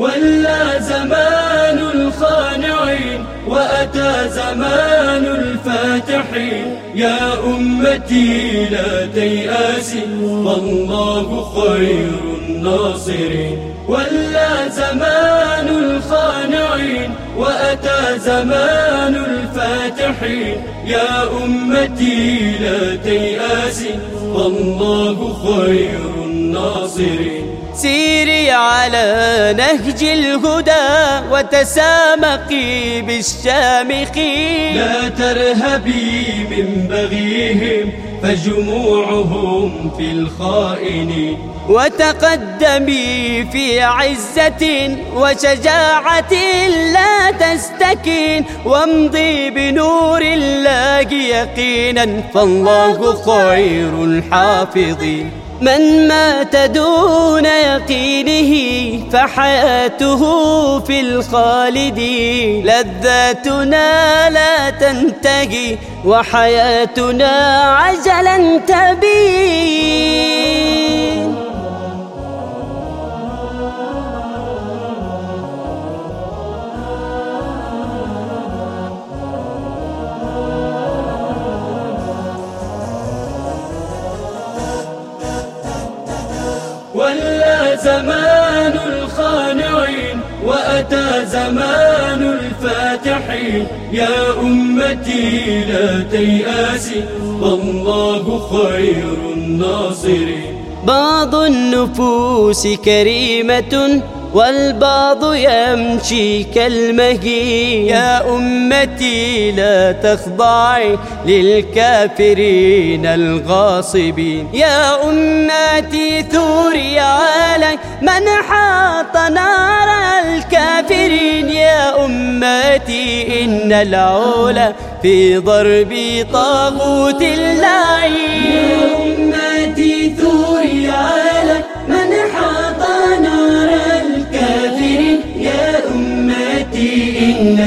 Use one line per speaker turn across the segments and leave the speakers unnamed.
ولا زمان الخانعين وأتى زمان الفاتحين. يا أمتي لا تيأسي والله خير الناصرين. ولا زمان الخانعين وأتى زمان الفاتحين. يا أمتي لا تيأسي والله خير الناصرين.
سيري على نهج الهدى وتسامقي بالشامخين
لا ترهبي من بغيهم فجموعهم في الخائنين
وتقدمي في عزة وشجاعة لا تستكين. وامضي بنور الله يقينا فالله خير الحافظين. من مات دون يقينه فحياته في الخالدين لذاتنا لا تنتهي وحياتنا عجلا تبين
زمان الخانعين وأتى زمان الفاتحين. يا أمتي لا تيأسي والله خير الناصرين.
بعض النفوس كريمة والبعض يمشي كالمهي يا أمتي لا تخضعي للكافرين الغاصبين. يا أمتي ثوري علي من حاط نار الكافرين. يا أمتي إن العلا في ضرب طاغوت اللعين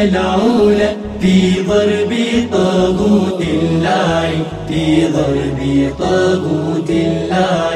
العلا في ضرب طاغوت اللعين في ضرب طاغوت اللعين